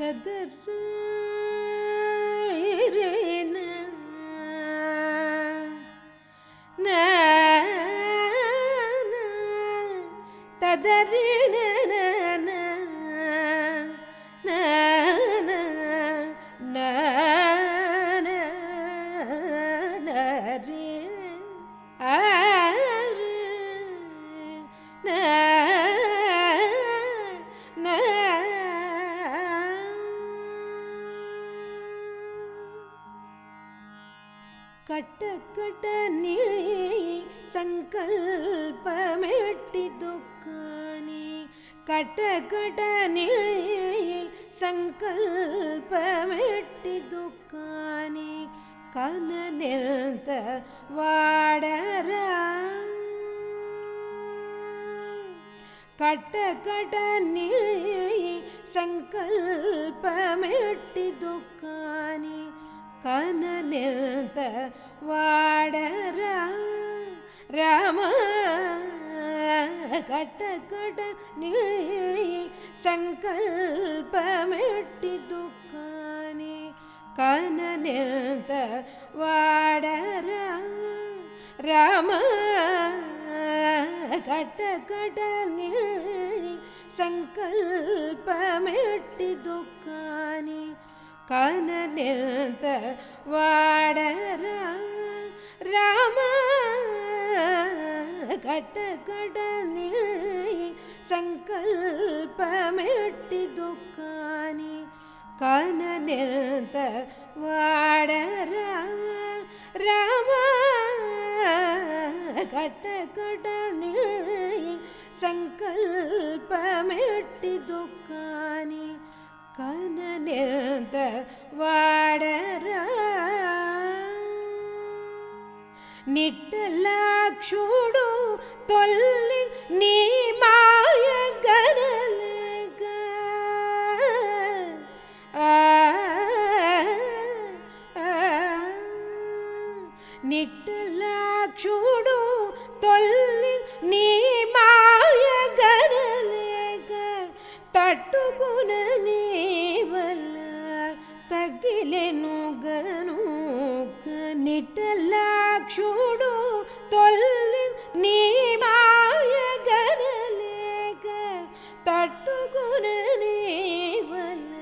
ಕಟ ಕಟ ನೀ ಸಂಕಲ್ಪಮೆಟ್ಟಿ ದುಃಖಾನಿ ಕಟ ಕಟ ನೀ ಸಂಕಲ್ಪಮೆಟ್ಟಿ ದುಃಖಾನಿ ಕನ ನಿಲ್ತ ವಾಡರ ಕಟ ಕಟ ನೀ ಸಂಕಲ್ಪಮೆಟ್ಟಿ ದುಃಖಾನಿ ಕನ ನಿಲ್ತ ವಾಡರ ರಾಮ ಕಟ ಕಟ ನೀ ಸಂಕಲ್ಪಮೆಟ್ಟಿ ದುಃಖಾನಿ ಕನ ನಿಲ್ತ ವಾಡರ ರಾಮ ಕಟ ಕಟ ನೀ ಸಂಕಲ್ಪಮೆಟ್ಟಿ ದುಃಖಾನಿ ಕನ ನಿಲ್ತ ವಾಡರ ರಾಮ ಕಟ ಕಟ ನೀ ಸಂಕಲ್ಪಮೆಟ್ಟಿ ದುಃಖಾನಿ ಕನ ನಿಲ್ತ ವಾಡರ ರಾಮ ಕಟ ಕಟ ನೀ ಸಂಕಲ್ಪಮೆಟ್ಟಿ ದುಃಖಾನಿ ಕನನೆಲ್ದ ವಾಡರ ನಿಟ್ಟಲಾಕ್ಷುಡು ತೊಲ್ಲಿ ನೀ తగిలెను గను నిట్టలాక్షుడు తొల్లి నీ మాయ గరలేక తట్టుకున నీ వల్ల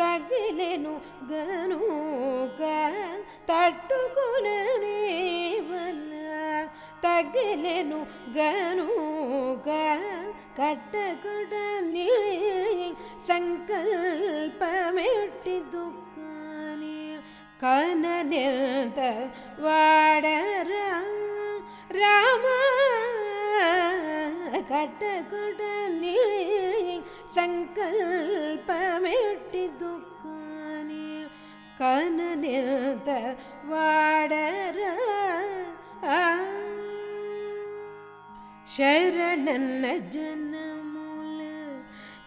తగిలెను గనుక తట్టుకున నీ వల్ల తగిలెను గనుక కట్టకుడ నీ సంకల్పమెట్టి దుఃఖాని കനലിൽ വാടര രാമ കട്ടകുടലി സങ്കൽപ്പമെട്ടി ദുഃഖാനി കനലിൽ വാടര ശരണന ജനമൂല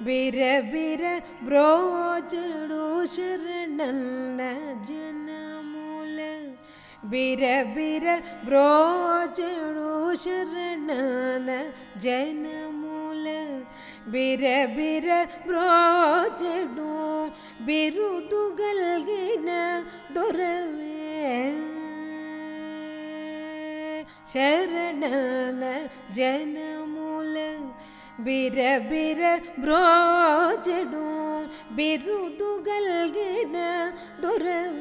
ബിര ബിര ബ്രോജടോ ശരണന ജന ीरबीर ब्रोण शरण जनमूल वीरबीीर ब्रजडू विीरुदुगल् गीन दोरव शरण जैनूल वीरबीीर ब्रजडू विीरुदुगल् गीन दोरव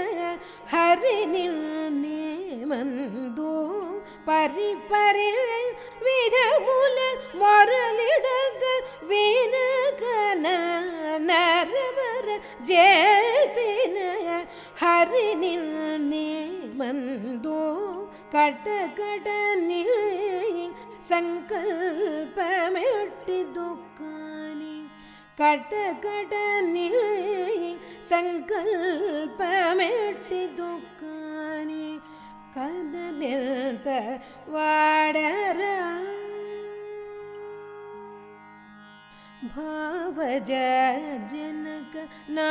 మందు కట కట నీ సంకల్పమెట్టి దుఃఖాని కట కట నీ ಸಂಕಲ್ಪಮೆಟ್ಟಿ ದುಃಖಾನಿ ಕನನಿಲ್ತ ವಾಡರ భావజ జనక నా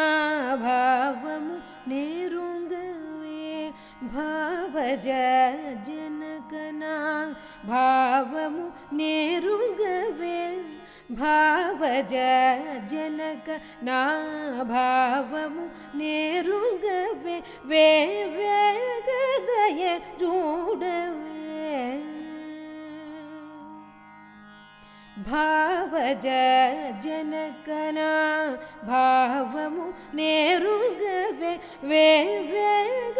భావము నేరుంగవే भावज जनकना भावमु नेरुगवे भावज ज भावमु नेरुगवे वे वर्गोडे भावज जनकना भावमु नेरुगवे वे वेग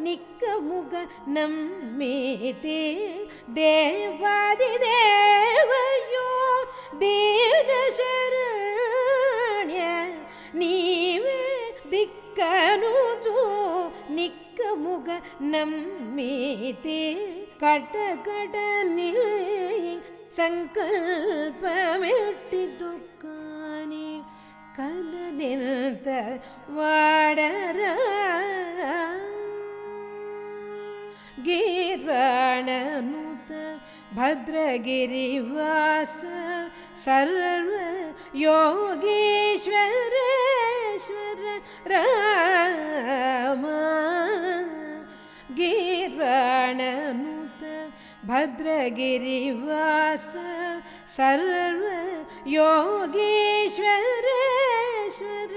ನೀವೇ ದಿಕ್ಕನು ಜೋ ನಿಕ್ಕ ಮುಗ ನಮ್ಮಿತೆ ನೀವೇ ದಿಕ್ಕನು ಜೋ ನಿಕ್ಕ ಮುಗ ನಮ್ಮಿತೆ ದೇವಾದಿ ದೇವಯೋ ದೀನ ಶರಣ್ಯ ನೀವೇ ದಿಕ್ಕನು ಜೋ ನಿಕ್ಕ ಮುಗ ನಮ್ಮಿತೆ ಕಟ ಕಟ ಸಂಕಲ್ಪಮೆಟ್ಟಿ ದುಃಖಾನಿ ಕಲ ನಿಲ್ತ ವಾಡರ गीर्वाणनुत भद्रगिरिवास सर्वयोगीश्वरेश्वर राम। गीर्वाणनुत भद्रगिरिवास सर्वयोगीश्वरेश्वर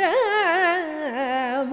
राम।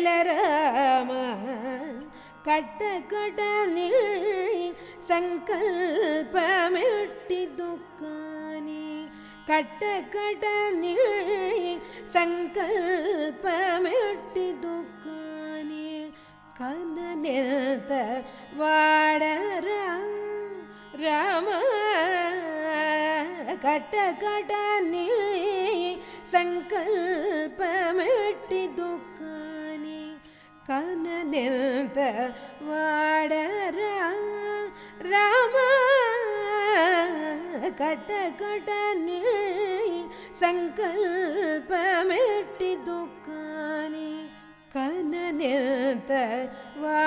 வேலராம கட்ட கடலில் சங்கல்பமிட்டி துக்கானி. கட்ட கடலில் சங்கல்பமிட்டி துக்கானி. கன நிறுத்த வாடராம் ராம கட்ட கடலில் சங்கல்பமிட்டி துக்க ಕನ ನಿಲ್ತ ವಾಡರ ರಾಮ ಕಟ ಕಟ ಸಂಕಲ್ಪಮೆಟ್ಟಿ ದುಃಖಾನಿ ಕನ ನಿಲ್ತ ವಾ